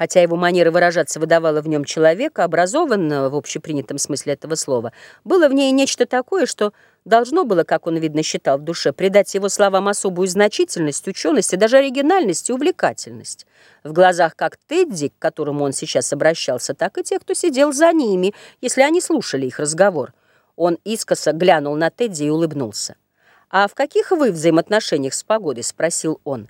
Хотя его манера выражаться выдавала в нем человека, образованного в общепринятом смысле этого слова, было в ней нечто такое, что должно было, как он, видно, считал в душе, придать его словам особую значительность, ученость и даже оригинальность и увлекательность. В глазах как Тедди, к которому он сейчас обращался, так и тех, кто сидел за ними, если они слушали их разговор. Он искоса глянул на Тедди и улыбнулся. «А в каких вы взаимоотношениях с погодой?» — спросил он.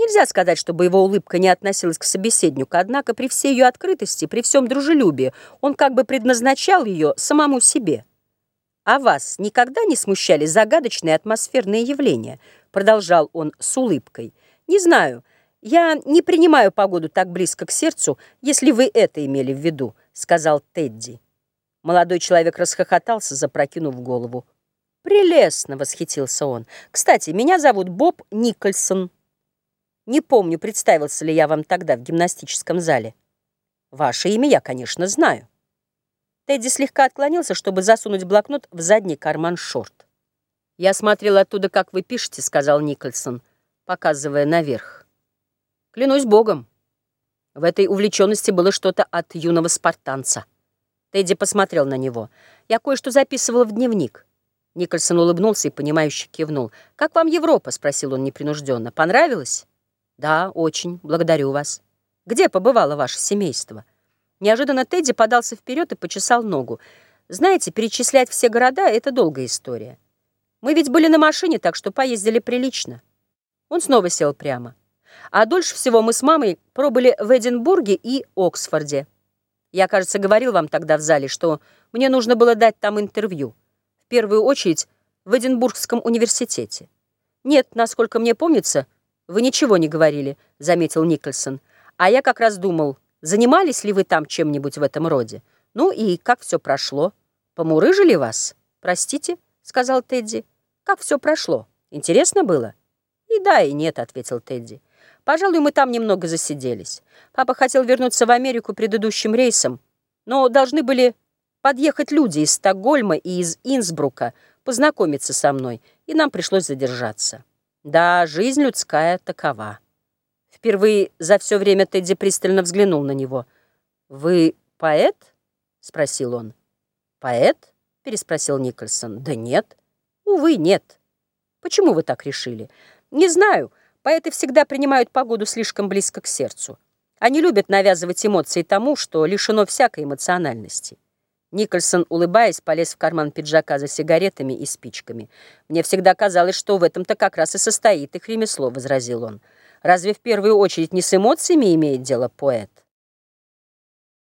Нельзя сказать, чтобы его улыбка не относилась к собеседнику, однако при всей ее открытости, при всем дружелюбии, он как бы предназначал ее самому себе. «А вас никогда не смущали загадочные атмосферные явления?» Продолжал он с улыбкой. «Не знаю, я не принимаю погоду так близко к сердцу, если вы это имели в виду», сказал Тедди. Молодой человек расхохотался, запрокинув голову. «Прелестно!» — восхитился он. «Кстати, меня зовут Боб Никольсон». Не помню, представился ли я вам тогда в гимнастическом зале. Ваше имя я, конечно, знаю. Тедди слегка отклонился, чтобы засунуть блокнот в задний карман шорт. «Я смотрел оттуда, как вы пишете», — сказал Никольсон, показывая наверх. «Клянусь богом, в этой увлеченности было что-то от юного спартанца». Тедди посмотрел на него. «Я кое-что записывал в дневник». Никольсон улыбнулся и, понимающе кивнул. «Как вам Европа?» — спросил он непринужденно. «Понравилось?» «Да, очень. Благодарю вас. Где побывало ваше семейство?» Неожиданно Тедди подался вперед и почесал ногу. «Знаете, перечислять все города — это долгая история. Мы ведь были на машине, так что поездили прилично». Он снова сел прямо. А дольше всего мы с мамой пробыли в Эдинбурге и Оксфорде. Я, кажется, говорил вам тогда в зале, что мне нужно было дать там интервью. В первую очередь в Эдинбургском университете. Нет, насколько мне помнится, — «Вы ничего не говорили», — заметил Никольсон. «А я как раз думал, занимались ли вы там чем-нибудь в этом роде? Ну и как все прошло? Помурыжили вас? Простите?» — сказал Тедди. «Как все прошло? Интересно было?» «И да, и нет», — ответил Тедди. «Пожалуй, мы там немного засиделись. Папа хотел вернуться в Америку предыдущим рейсом, но должны были подъехать люди из Стокгольма и из Инсбрука познакомиться со мной, и нам пришлось задержаться». Да, жизнь людская такова. Впервые за все время Тедди пристально взглянул на него. «Вы поэт?» — спросил он. «Поэт?» — переспросил Никольсон. «Да нет. Увы, нет. Почему вы так решили?» «Не знаю. Поэты всегда принимают погоду слишком близко к сердцу. Они любят навязывать эмоции тому, что лишено всякой эмоциональности». Никольсон, улыбаясь, полез в карман пиджака за сигаретами и спичками. «Мне всегда казалось, что в этом-то как раз и состоит их ремесло», — возразил он. «Разве в первую очередь не с эмоциями имеет дело поэт?»